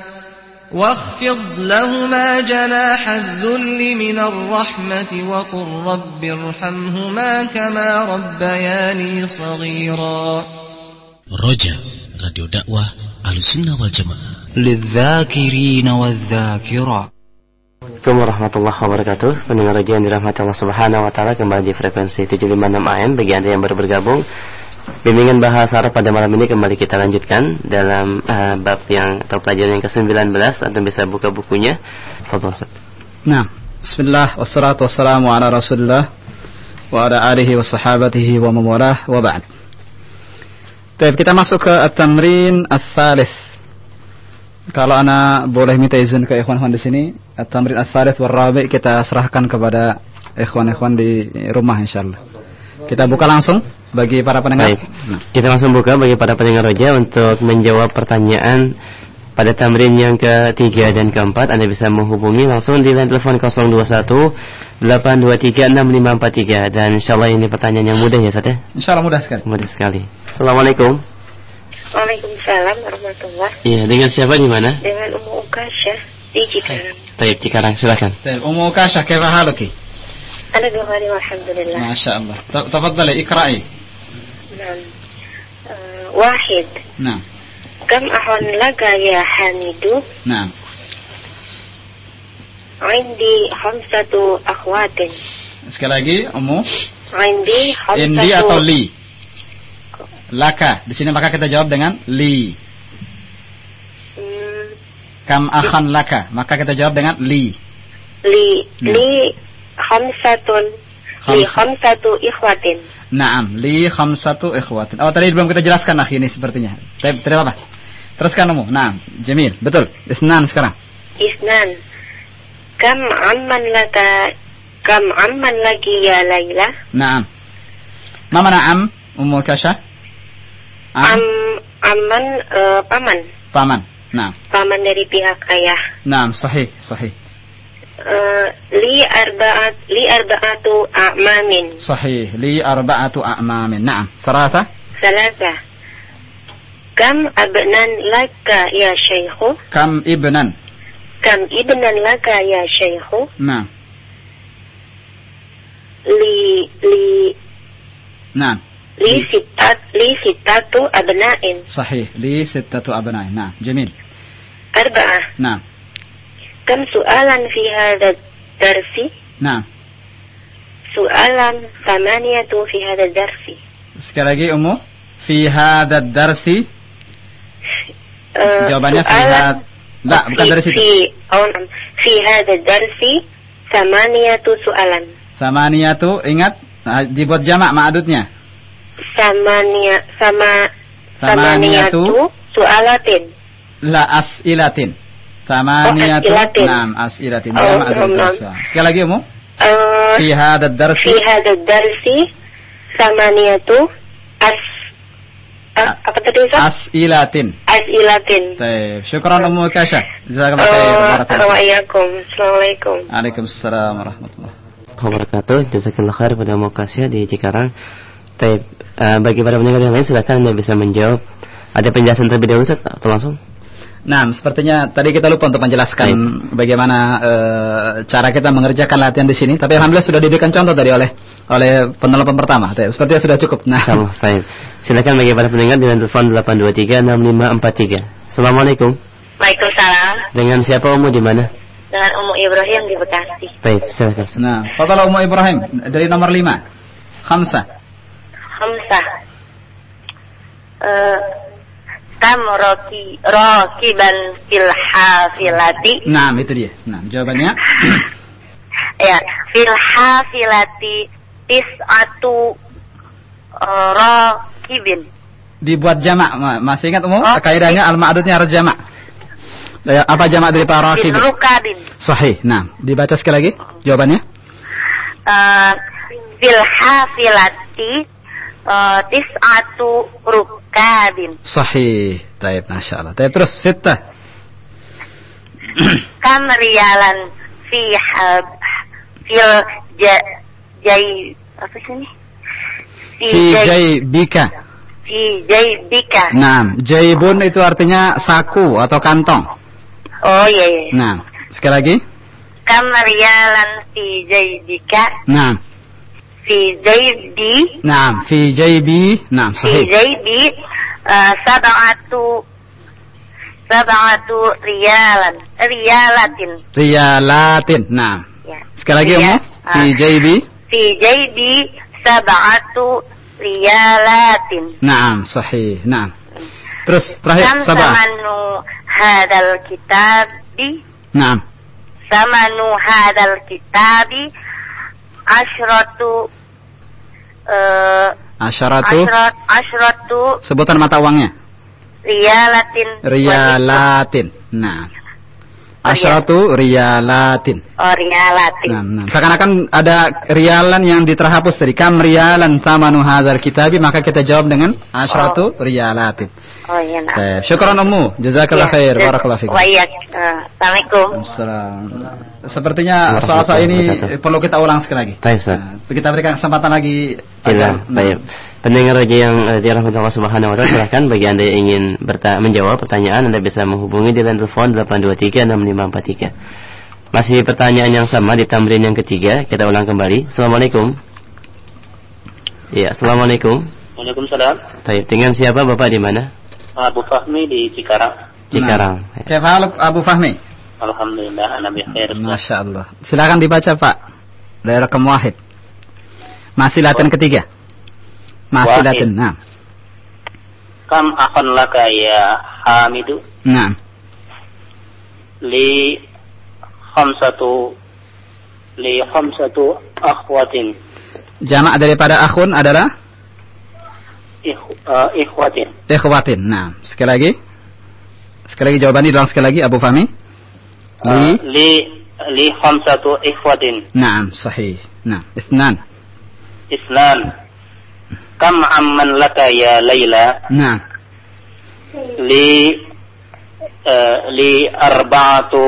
واخفض لهما جناح الذل من الرحمة وقل رب ارحمهما كما ربياني صغيرا Radio Dakwah Ahlussunnah wal Jamaah. للذاكرين والذاكرات Assalamualaikum warahmatullahi wabarakatuh Pendengar raja yang dirahmati Allah subhanahu wa ta'ala Kembali di frekuensi 756 AM Bagi anda yang baru bergabung Bimbingan bahasa Arab pada malam ini kembali kita lanjutkan Dalam eh, bab yang atau pelajaran yang ke-19 Anda bisa buka bukunya Ustaz. Nah, Bismillah wassalatu wassalamu ala Rasulillah wa ala alihi wa sahabatihi wa mawalah wa ba'd. Baik, kita masuk ke at-tamrin ats-tsalits. Kalau ana boleh minta izin ke ikhwan-ikhwan di sini, at-tamrin ats-tsalits wal rabi' kita serahkan kepada ikhwan-ikhwan di rumah insyaallah. Kita buka langsung bagi para pendengar. Baik. Kita langsung buka bagi para pendengar roja untuk menjawab pertanyaan pada tamrin yang ketiga dan keempat Anda bisa menghubungi langsung di line telepon 021 823 6543 dan insyaallah ini pertanyaan yang mudah ya Sat ya. Insyaallah mudah sekali. Mudah sekali. Assalamualaikum. Waalaikumsalam warahmatullahi. Iya, dengan siapa di mana? Dengan Umu Ukasya di Cikarang. Baik, Cikarang silakan. Baik, Umu Ukasya kaifa haluki? Ana bi alhamdulillah. Masyaallah. Tafadhali ikra'i. ت- تفضلي اقرأي Nah. Eh, wahid. نعم Kam ahon laga ya Hamidu? نعم Indi khamsatu akhwatin. sekali lagi Ummu Indi khamsatu. Indi atau li Laka di sini maka kita jawab dengan li Hmm, Kam akhan laka maka kita jawab dengan li li Nah. li khamsatun. Li Khams- khamsatu ikhwatin. Naam li khamsatu ikhwatin. Oh tadi belum kita jelaskan akhi ini sepertinya. Tapi tidak apa Teruskan Ummu Naam Jamil. Betul. Isnan sekarang. Isnan. Kam amman laka kam amman lagi ya Laila? Naam. Ma mana am? Ummu Kasha? Am amman eh, paman. Paman. Naam. Paman dari pihak ayah. Naam sahih sahih Eh, li arba'at li arba'atu a'mamin. Sahih, li arba'atu a'mamin. Naam, thalatha? Thalatha. Kam abnan laka ya syaikhu? Kam ibnan? Kam ibnan laka ya syaikhu? Naam. Li li Naam. Li sitat li sitatu abna'in. Sahih, li sitatu abna'in. Naam, jamil. Arba'ah. Naam kam su'alan fi hadha darsi نعم su'alan thamaniyatu fi hadha darsi sekali lagi Ummu في هذا الدرس Eh, jawabannya في su'alan هذا لا bukan dari situ fi oh, nam. fi hadha darsi thamaniyatu su'alan ثمانية ingat ah, dibuat jamak ma'adudnya samania sama ثمانية su'alatin لا أسئلة Thamaniyatun Naam as'ilatin Jama' ad-darsa Sekali lagi umum, uh, eh, Fi hadad darsi Fi hadad darsi Thamaniyatu As apa tadi Ustaz? As'ilatin. As'ilatin. Baik. Syukran Ummu Kasha. Jazakallahu eh, khair. Assalamualaikum. Assalamualaikum. Waalaikumsalam warahmatullahi wabarakatuh. Jazakallahu khair pada Ummu Kasha di Cikarang. Baik, eh, bagi para pendengar yang lain silakan Anda bisa menjawab. Ada penjelasan terlebih dahulu Ustaz, langsung. Nah, sepertinya tadi kita lupa untuk menjelaskan bagaimana eh, cara kita mengerjakan latihan di sini. Tapi alhamdulillah sudah diberikan contoh tadi oleh oleh penelpon pertama. Tapi Sepertinya sudah cukup. Nah, Insyaallah, baik. Silakan bagi para pendengar dengan telepon 8236543. Assalamualaikum. Waalaikumsalam. Dengan siapa Umu di mana? Dengan Umu Ibrahim di Bekasi. Baik, silakan. Nah, Fadala Ummu Ibrahim dari nomor 5. Khamsa. Hamzah. Eh, kam roki rokiban fil hafilati Nah, itu dia. Nah, jawabannya <clears throat> ya fil hafilati tis'atu eh, rokibin dibuat jamak. Ma- Masih ingat Ummu? Kaidahnya al-ma'dudnya harus jamak. Ya, apa jamak dari para rakib? Sahih. Nah, dibaca sekali lagi jawabannya. Eh, fil hafilati eh, tis'atu rukabin Sahih. Taib, Masya Allah. Taib, terus, sittah. <clears throat> kam riyalan fi fil ja, jai apa sih ini fi Fi jai jaybika. fi jaibika Nah, jaibun itu artinya saku atau kantong. oh iya iya Nah, sekali lagi. kam riyalan fi jaibika Nah, fi jaibi nah, fi jaybi. Nah, fi sahih. jaibi eh, sab'atu sab'atu riyalan riyalatin Riyalatin. Nah, ya sekali lagi Riya- Ummu. Fi jaybi. fi jaibi sab'atu riyalatin Nah, sahih. Nah. Terus terakhir sabah. samanu hadal kitabi Nah, samanu hadal kitabi asyratu eh asyaratu asyrat asyratu sebutan mata uangnya. riyalatin Riyalatin. Nah. Asyratu riyalatin. Oh, riyalatin. Nah, nah. Seakan-akan ada rialan yang diterhapus tadi. Kam rialan tamanu hadzal kitabi, maka kita jawab dengan asyratu riyalatin. Oh iya nah. Baik, syukran ummu. Jazakallah Ya, khair. Barakallahu fikum. Wa iya. Assalamualaikum. Assalam. Sepertinya soal-soal ini perlu kita ulang sekali lagi. Baik, Ustaz. Kita berikan kesempatan lagi Iya, baik. Pendengar roja yang eh, dirahmati Allah Subhanahu wa taala, silahkan bagi Anda yang ingin menjawab pertanyaan Anda bisa menghubungi di line telepon 8236543. Masih pertanyaan yang sama di tamrin yang ketiga, kita ulang kembali. Assalamualaikum. Iya, Assalamualaikum. Waalaikumsalam. Taib, dengan siapa Bapak di mana? Abu Fahmi di Cikarang. Cikarang. Kaifa haluk Abu Fahmi? Alhamdulillah, ana bi khair. Masya Allah. Silakan dibaca Pak. Dari rekam wahid. Masih latihan ketiga. Masih Wahid. latihan. Nah. Kam akan laka ya Hamidu Nah. li khamsatu li khamsatu akhwatin Jamak daripada akhun adalah uh, ikhwatin ikhwatin. Nah, sekali lagi. Sekali lagi jawabannya diulang sekali lagi Abu Fahmi. Li Uh, li li khamsatu ikhwatin Naam, sahih. Nah, isnan. isnan kam amman laka ya Laila Nah, li uh, li arba'atu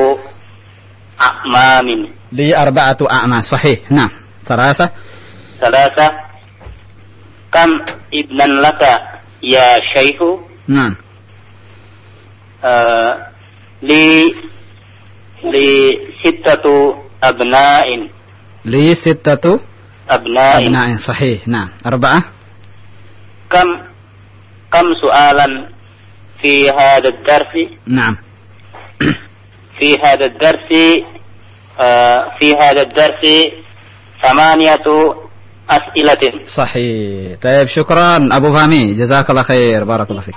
a'mamin li arba'atu a'ma, sahih. Nah, ثلاثة ثلاثة كم ابنا لك يا شيخ نعم آه لي لي ستة أبناء لي ستة أبناء أبناء صحيح نعم أربعة كم كم سؤالا في هذا الدرس نعم في هذا الدرس آه في هذا الدرس ثمانية أسئلة صحيح طيب شكرا أبو فهمي جزاك الله خير بارك الله فيك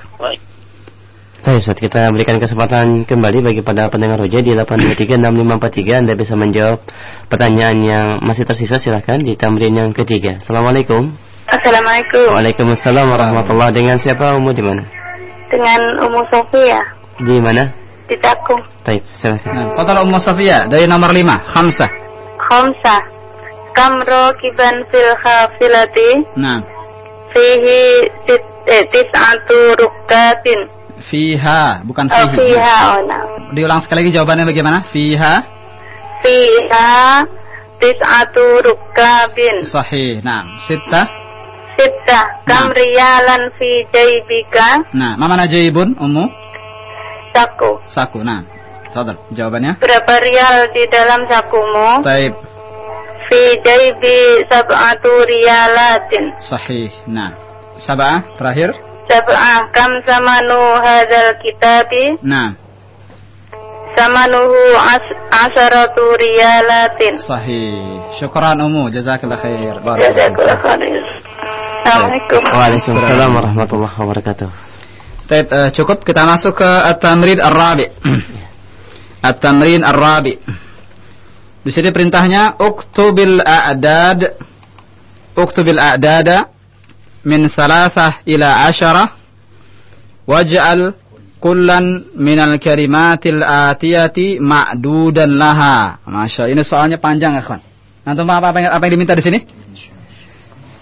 Baik Ustaz, kita berikan kesempatan kembali bagi pada pendengar Roja di 8236543 Anda bisa menjawab pertanyaan yang masih tersisa silahkan di tamrin yang ketiga. Assalamualaikum. Assalamualaikum. Waalaikumsalam warahmatullahi Dengan siapa Umu di mana? Dengan Umu Sofia Di mana? di Cakung. Taib, silahkan. Nah, Fadal Ummu Safia dari nomor 5 Khamsah Khamsa. Kam rakiban fil khafilati Nah fihi tit, eh, tis'atu rukabin. Fiha bukan Oh, fihi fiha oh, nah. Diulang sekali lagi jawabannya bagaimana? Fiha Fiha tis'atu rukabin. Sahih Nah Sitta Sitta. Kam riyalan fi jaybika. Nah Mama Najibun Ummu Saku. Saku Nah Fadal jawabannya Berapa rial di dalam sakumu? Taib Fi jaybi sab'atu riyalatin. Sahih Nah Sabah terakhir Sab'ah kam samanu hadzal kitabi? Nah Samanuhu as asaratu riyalatin. Sahih Syukran Ummu Jazakallah khair Jazakallah khair. Assalamualaikum. Waalaikumsalam warahmatullahi wabarakatuh. Baik, eh, cukup kita masuk ke at-tamrin ar-rabi. <clears throat> at-tamrin ar-rabi. Di sini perintahnya uktubil a'dad uktubil a'dada min thalathah ila asyarah waj'al kullan minal kalimatil atiyati ma'dudan laha. Masya Allah, ini soalnya panjang ya kawan. Antum apa, apa, yang, apa yang diminta di sini?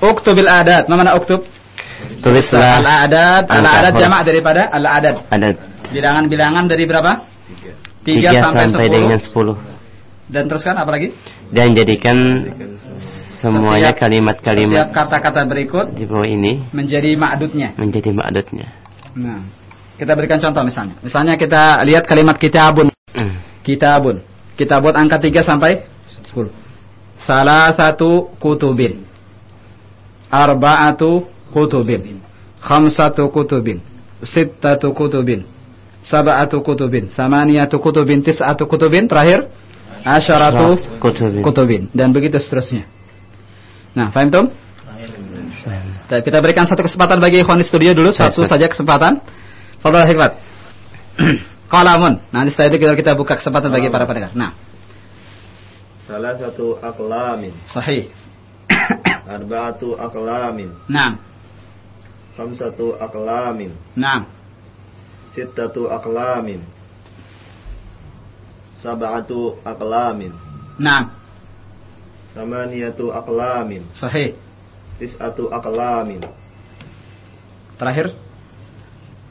Uktubil a'dad. Mana uktub? Tulislah al-a'dad huruf. jamak daripada al-a'dad. ada Bilangan-bilangan dari berapa? 3 tiga sampai, sampai 10. dengan 10 Dan teruskan apa lagi? dan jadikan semuanya kalimat-kalimat Setiap kata-kata berikut di bawah ini menjadi ma'dudnya. menjadi ma'dudnya. Nah, kita berikan contoh misalnya. Misalnya kita lihat kalimat kitabun. Hmm. Kitabun. Kitabun angka 3 sampai 10. Salah satu kutubin. Arba'atu kutubin. Khamsatu kutubin. Sittatu kutubin. Sab'atu kutubin. Thamaniyatu kutubin. Tis'atu kutubin. Terakhir. Asyaratu Kutubin. kutubin. Dan begitu seterusnya. Nah, faham Tom? Baik, Kita berikan satu kesempatan bagi ikhwan di studio dulu, satu Ustaz. saja kesempatan. Fadal Hikmat. <clears throat> Kalamun. Nanti setelah itu kita, kita buka kesempatan bagi para pendengar. Nah, Salah satu aklamin sahih. <coughs> Arba'atu aklamin Nah, Khamsatu aklamin nah, Sittatu aklamin sab'atu aqlamin. Naam. Samaniyatu aqlamin. Sahih. Tis'atu aqlamin. Terakhir.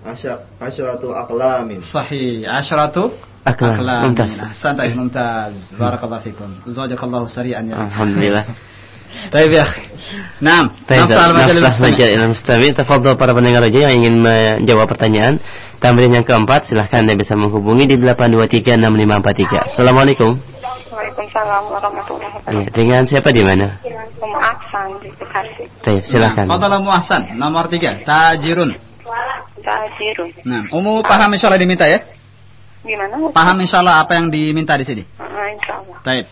Asya, asyaratu aqlamin. Sahih. Asyratu. Ahsanta ya mumtaz. Barakallahu fikum. Zajakallahu sari'an ya. Alhamdulillah. <laughs> Baik ya. Naam. Nafas mustami'. majalil mustami. Tafadhol para pendengar aja yang ingin menjawab pertanyaan. Tamrin yang keempat, silahkan Anda bisa menghubungi di 8236543. Assalamualaikum. Waalaikumsalam warahmatullahi wabarakatuh. Ya, dengan siapa di mana? Umu Aksan di Bekasi. Baik, silahkan. Fadal Muhsan, nomor tiga. Tajirun. Tajirun. Nah, Umu paham insyaallah diminta ya? Gimana? Paham insyaallah apa yang diminta di sini? Ah, insya Allah. Baik.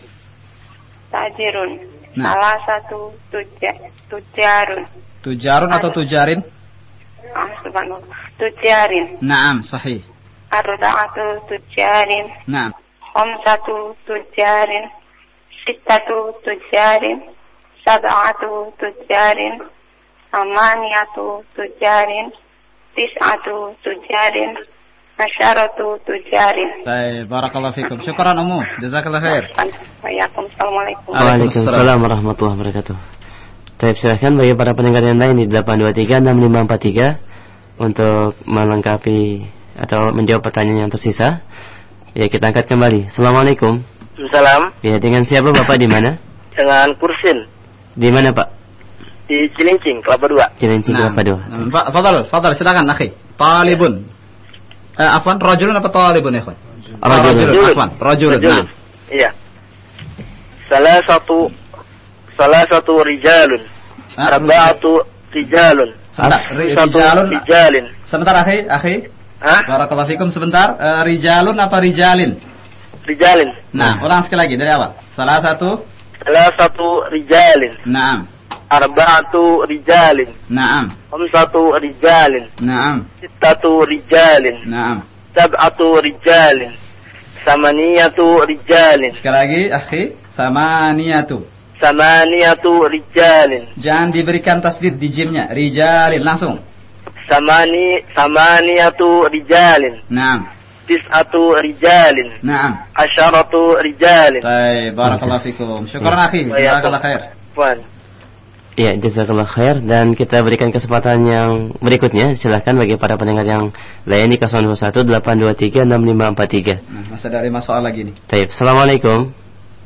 Tajirun. Nah. Salah satu tuja, tujarun. Tujarun atau tujarin? Ah, subhanallah. Tujarin. Naam, sahih. Arba'atu tujarin. Naam. Khamsatu tujarin. Sittatu tujarin. Sab'atu tujarin. Samaniyatu tujarin. Tis'atu tujarin. Asyaratu tujarin. Baik, barakallahu fikum. Syukran Umu. Jazakallah khair. Waalaikumsalam. Assalamualaikum. Waalaikumsalam warahmatullahi wabarakatuh. Baik, silahkan bagi para pendengar yang lain di 8236543 untuk melengkapi atau menjawab pertanyaan yang tersisa. Ya, kita angkat kembali. Assalamualaikum. Salam Ya, dengan siapa Bapak di mana? dengan Kursin Di mana Pak? di Cilincing, Kelapa Dua. Cilincing Nah. Kelapa Dua. Nah, Pak, fadal, fadal, silakan akhi. Talibun. Eh, afwan, rajulun apa talibun ikhwan? Rajulun. Rajulun, afwan, rajulun. Nah. Iya. Salah satu salah satu rijalun. Ah, Arba'atu rijalun. Sebentar, ri- Satu rijalun. rijalin. Sebentar akhi, akhi. Hah? Barakallahu fikum sebentar. Eh, rijalun apa rijalin? Rijalin. Nah, ulang sekali lagi dari awal. Salah satu. Salah satu rijalin. Naam. Arba'atu rijalin. Naam. Khamsatu rijalin. Naam. Sittatu rijalin. Naam. Sab'atu rijalin. Samaniyatu rijalin. Sekali lagi, akhi. Samaniyatu. Samaniyatu rijalin. Jangan diberikan tasdid di jimnya. Rijalin langsung. Samani samaniyatu rijalin. Naam. Tis'atu rijalin. Naam. Asyaratu rijalin. Baik, barakallahu fikum. Syukran akhi. Wa Jazakallah khair. Puan. Ya, jazakallah khair dan kita berikan kesempatan yang berikutnya. Silahkan bagi para pendengar yang lain di 021 823 6543. Nah, masih ada lima soal lagi nih. Taib. Assalamualaikum.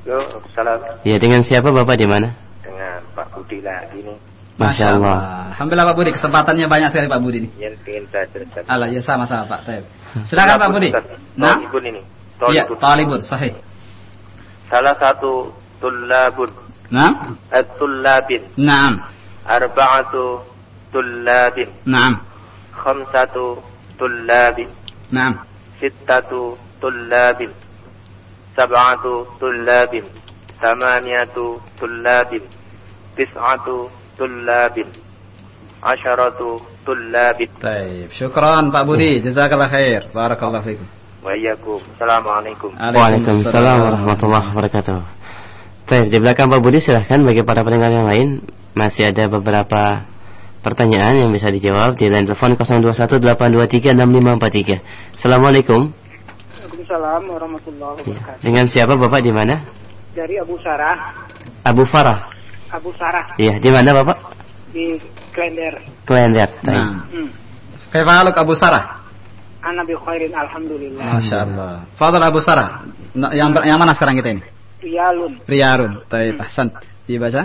Yo, salam Ya, dengan siapa Bapak di mana? dengan Pak Budi lah ini. Masya Allah. Alhamdulillah Pak Budi, kesempatannya banyak sekali Pak Budi nih. Yang ingin saya ceritakan. Allah ya sama-sama Pak. Taib. Silakan Pak Budi. Nah, Talibun ini. iya, Talibun. talibun, sahih. Salah satu tullabun. Nah, At-tullabin. naam, Arba'atu tullabin. naam, Khamsatu tullabin. naam. Sittatu tullabin. Sab'atu tullabin. Thamaniyatu tullabin. Tis'atu tullabin. Asyaratu tullabin. Taib. Syukran Pak Budi, jazakallah khair. Barakallahu fikum. Wa iyyakum. Assalamualaikum. Waalaikumsalam warahmatullahi wabarakatuh. Baik, di belakang Pak Budi silahkan bagi para pendengar yang lain masih ada beberapa pertanyaan yang bisa dijawab di line telepon 0218236543. Assalamualaikum. Waalaikumsalam warahmatullahi wabarakatuh. Dengan siapa Bapak di mana? Dari Abu Sarah, Abu Farah. Abu Sarah Iya, di mana Bapak? di Klender. Klender. Baik. Nah, Hmm. Kaifa haluk Abu Sarah? Ana bi khairin alhamdulillah. Masya Allah. Fadal Abu Sarah. Nah, yang yang mana sekarang kita ini? Riyalun. Riyarun. Taib. Ahsan. Dibaca.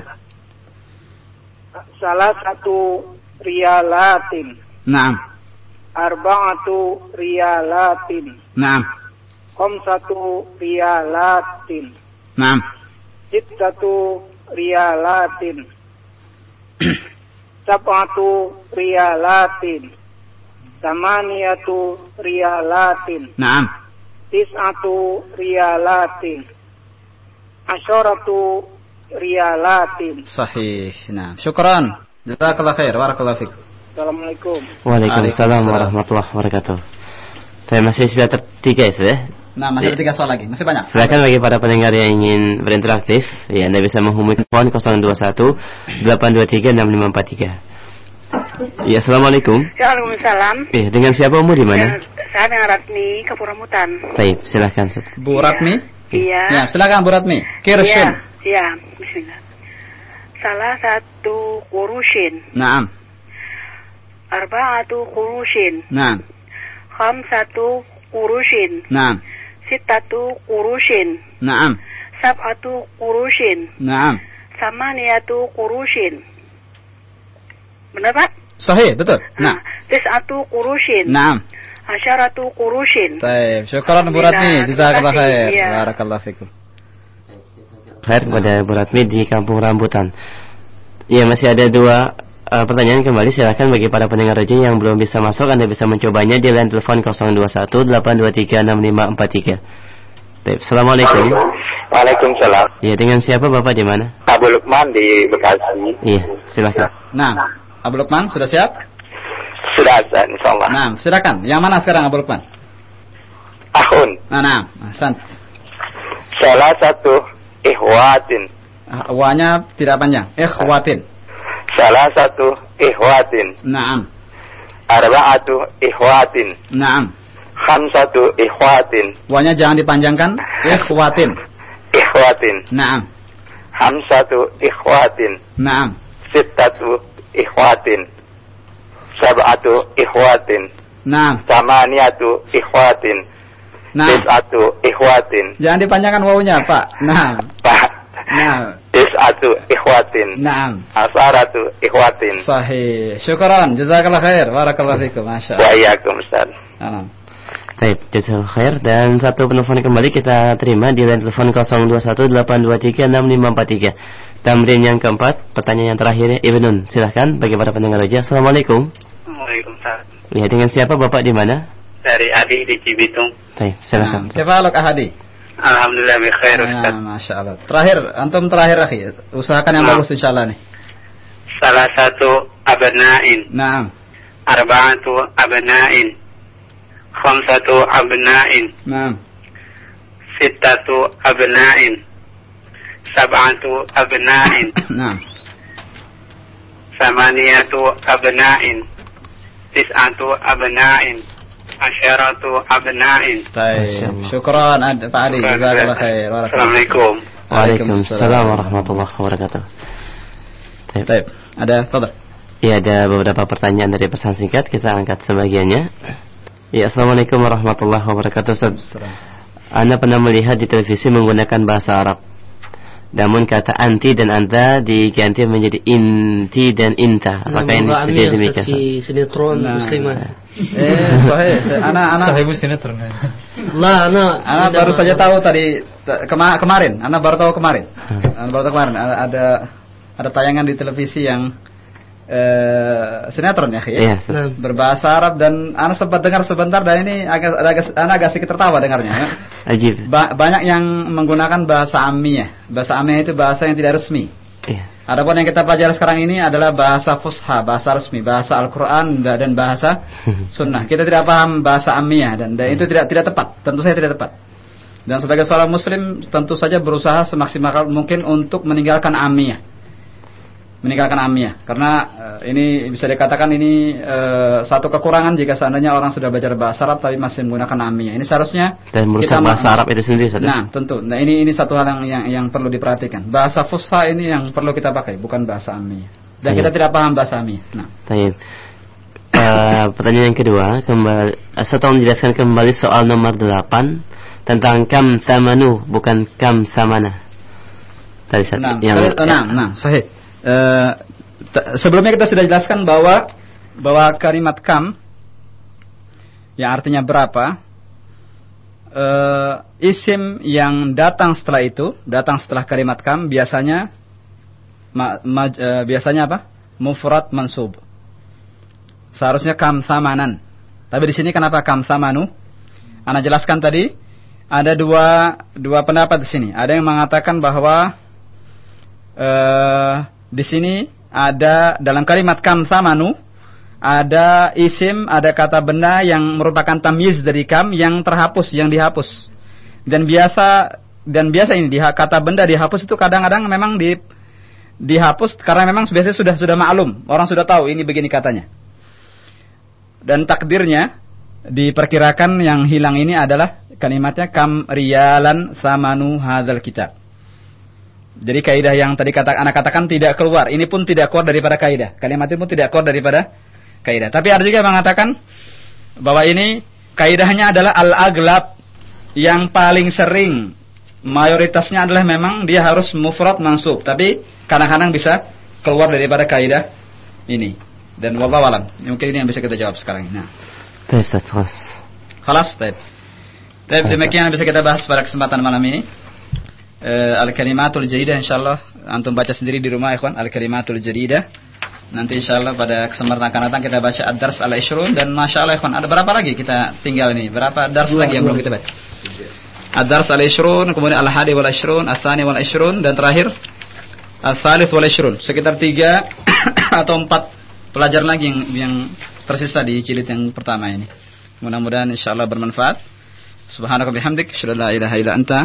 Salah satu riyalatin. Naam. Arba'atu riyalatin. Naam. Khamsatu riyalatin. Naam. Sittatu riyalatin. <clears throat> Sab'atu riyalatin. Samaniyatu riyalatin. Naam. Tis'atu riyalatin. Asyaratu riyalatin. Sahih. Nah, syukran. Jazakallah khair. Barakallahu fikum. Assalamualaikum. Waalaikumsalam warahmatullahi wabarakatuh. Saya masih sisa tiga ya, sudah? Nah, masih ada tiga soal lagi. Masih banyak. Silakan bagi para pendengar yang ingin berinteraktif, ya Anda bisa menghubungi telepon 021 823 6543. Iya, assalamualaikum. Waalaikumsalam. Iya, dengan siapa umur di mana? Saya dengan Ratni Kepuramutan. Taib, silahkan. Bu Ratmi. Iya. Ya, silakan Bu Ratmi. Kirsun. Iya. Iya. Bismillah. Salah satu kurushin. Naam. Arba'atu kurushin. Naam. Khamsatu kurushin. Naam. Sittatu kurushin. Naam. Sab'atu kurushin. Naam. Samaniyatu kurushin. Benar Pak? Sahih, betul. Nah. Tis'atu kurushin. Naam. Asyaratu kurushin. Taib. Syukran Bu Ratmi. Jazakallah Terima kasih. khair. Iya. Barakallahu fikum. Khair kepada Bu Ratmi di Kampung Rambutan. Iya, masih ada dua uh, pertanyaan kembali. Silakan bagi para pendengar radio yang belum bisa masuk, Anda bisa mencobanya di line telepon 021 823 6543. Taib. Assalamualaikum. Waalaikumsalam. Iya, dengan siapa Bapak di mana? Abu Lukman di Bekasi. Iya, silakan. Nah, Abu Lukman sudah siap? Sudah azan, insyaallah. Nah, silakan. Yang mana sekarang Abu Lukman? Ahun. Nah, nah, Ahsan. Salah satu ihwatin. Ah, Wa-nya tidak panjang. Ikhwatin. Salah satu ihwatin. Naam. Arba'atu ihwatin. Naam. Khamsatu ihwatin. Wa-nya jangan dipanjangkan. Ikhwatin. Ihwatin. Naam. Hamsatu ihwatin. Naam. Sittatu ihwatin. Sab'atu ihwatin. Naam. Samaniyatu ihwatin. Nah, Tis'atu ihwatin. jangan dipanjangkan wawunya, Pak. Nah, Pak. nah, Tis'atu ihwatin. naam. Asaratu ihwatin. Sahih. Syukran. Jazakallah khair. Barakallahu fikum. Masya Wa Allah. iyyakum Ustaz. Naam. Taib, jazakallahu khair dan satu penelpon kembali kita terima di line telepon 0218236543. Tamrin yang keempat, pertanyaan yang terakhir Ibnun, silahkan bagi para pendengar aja. Assalamualaikum. Waalaikumsalam. Ya, dengan siapa Bapak di mana? Dari Adi di Cibitung. Taib, silakan. Nah, Siapa Alok Ahadi? Alhamdulillah bi khair Nah, Ustaz. Masya Allah. Terakhir, antum terakhir akhi. Usahakan yang Nah. bagus insya Allah nih. Salah satu abna'in. Naam. Arba'atu abna'in. Khamsatu abna'in. Naam. Sittatu abna'in. Sab'atu abna'in. <coughs> Naam. Samaniyatu abna'in. Tis'atu abna'in. Asyaratu abna'in. Baik. Syukran Pak Ali. Jazakallah khair. Assalamualaikum. Waalaikumsalam warahmatullahi wabarakatuh. Baik. Ada fadal. Ya, ada beberapa pertanyaan dari pesan singkat, kita angkat sebagiannya. Ya, Assalamualaikum warahmatullahi wabarakatuh. Ustaz. Anda pernah melihat di televisi menggunakan bahasa Arab. Namun kata anti dan anta diganti menjadi inti dan inta. Apakah ini terjadi demikian? Sinetron Nah. muslimah. Eh, sahih. Anak anak Sahibu sinetron. Lah, nah, Anak baru saja tahu tadi kema- kemarin. Anak baru tahu kemarin. Anak baru tahu kemarin ada, ada tayangan di televisi yang eh, sinetron ya, Iya, ya? Ustaz. berbahasa Arab dan anak sempat dengar sebentar dan ini agak agak anak agak sedikit tertawa dengarnya. ya. Ajib. Ba- banyak yang menggunakan bahasa Amiyah. Bahasa Amiyah itu bahasa yang tidak resmi. Iya. Adapun yang kita pelajari sekarang ini adalah bahasa fusha, bahasa resmi, bahasa Al-Qur'an da- dan bahasa <laughs> sunnah. Kita tidak paham bahasa Amiyah dan, dan itu tidak tidak tepat. Tentu saja tidak tepat. Dan sebagai seorang muslim tentu saja berusaha semaksimal mungkin untuk meninggalkan Amiyah. Meninggalkan Amiyah karena eh, ini bisa dikatakan ini eh, satu kekurangan jika seandainya orang sudah belajar bahasa Arab tapi masih menggunakan Amiyah. Ini seharusnya Dan merusak kita bahasa Arab itu sendiri, Ustaz. Nah, tentu. Nah, ini ini satu hal yang yang, yang perlu diperhatikan. Bahasa fusha ini yang perlu kita pakai, bukan bahasa amiyah. Dan kita tidak paham bahasa amiyah. Nah, Taib. Eh, pertanyaan yang kedua, kembali, saya tolong menjelaskan kembali soal nomor 8 tentang kam samanu, bukan kam samana. Tadi nah, yang tadi- nah, nah, sahih. T- sebelumnya kita sudah jelaskan bahwa bahwa kalimat kam yang artinya berapa eh, isim yang datang setelah itu, datang setelah kalimat kam biasanya ma- ma- eh, biasanya apa? Mufrad mansub. Seharusnya kam samanan. Tapi di sini kenapa kam samanu? Anda jelaskan tadi ada dua dua pendapat di sini. Ada yang mengatakan bahwa eh di sini ada dalam kalimat kam samanu ada isim, ada kata benda yang merupakan tamyiz dari kam yang terhapus, yang dihapus. Dan biasa dan biasa ini di kata benda dihapus itu kadang-kadang memang di dihapus karena memang biasanya sudah sudah maklum, orang sudah tahu ini begini katanya. Dan takdirnya diperkirakan yang hilang ini adalah kalimatnya kam riyalan samanu hadzal kitab. Jadi kaidah yang tadi kata anak katakan tidak keluar, ini pun tidak keluar daripada kaidah. Kalimat itu pun tidak keluar daripada kaidah. Tapi ada juga yang mengatakan bahwa ini kaidahnya adalah al-aglab yang paling sering mayoritasnya adalah memang dia harus mufrad mansub, tapi kadang-kadang bisa keluar daripada kaidah ini. Dan wallahu alam. Mungkin ini yang bisa kita jawab sekarang. Nah. Terus terus. Khalas, taib. Taib demikian yang bisa kita bahas pada kesempatan malam ini. Uh, Al-kalimatul jadidah insyaallah antum baca sendiri di rumah ikhwan Al-kalimatul jadidah. Nanti insyaallah pada kesempatan akan datang kita baca ad-dars al-ishrun dan masyaallah ikhwan ada berapa lagi kita tinggal ini? Berapa dars lagi yang belum kita baca? Ad-dars al-ishrun, kemudian al-hadi wal ishrun, as-tsani wal ishrun dan terakhir al-thalith wal ishrun. Sekitar tiga <coughs> atau empat pelajaran lagi yang yang tersisa di jilid yang pertama ini. Mudah-mudahan insyaallah bermanfaat. Subhanaka bihamdik, asyhadu an la ilaha illa anta,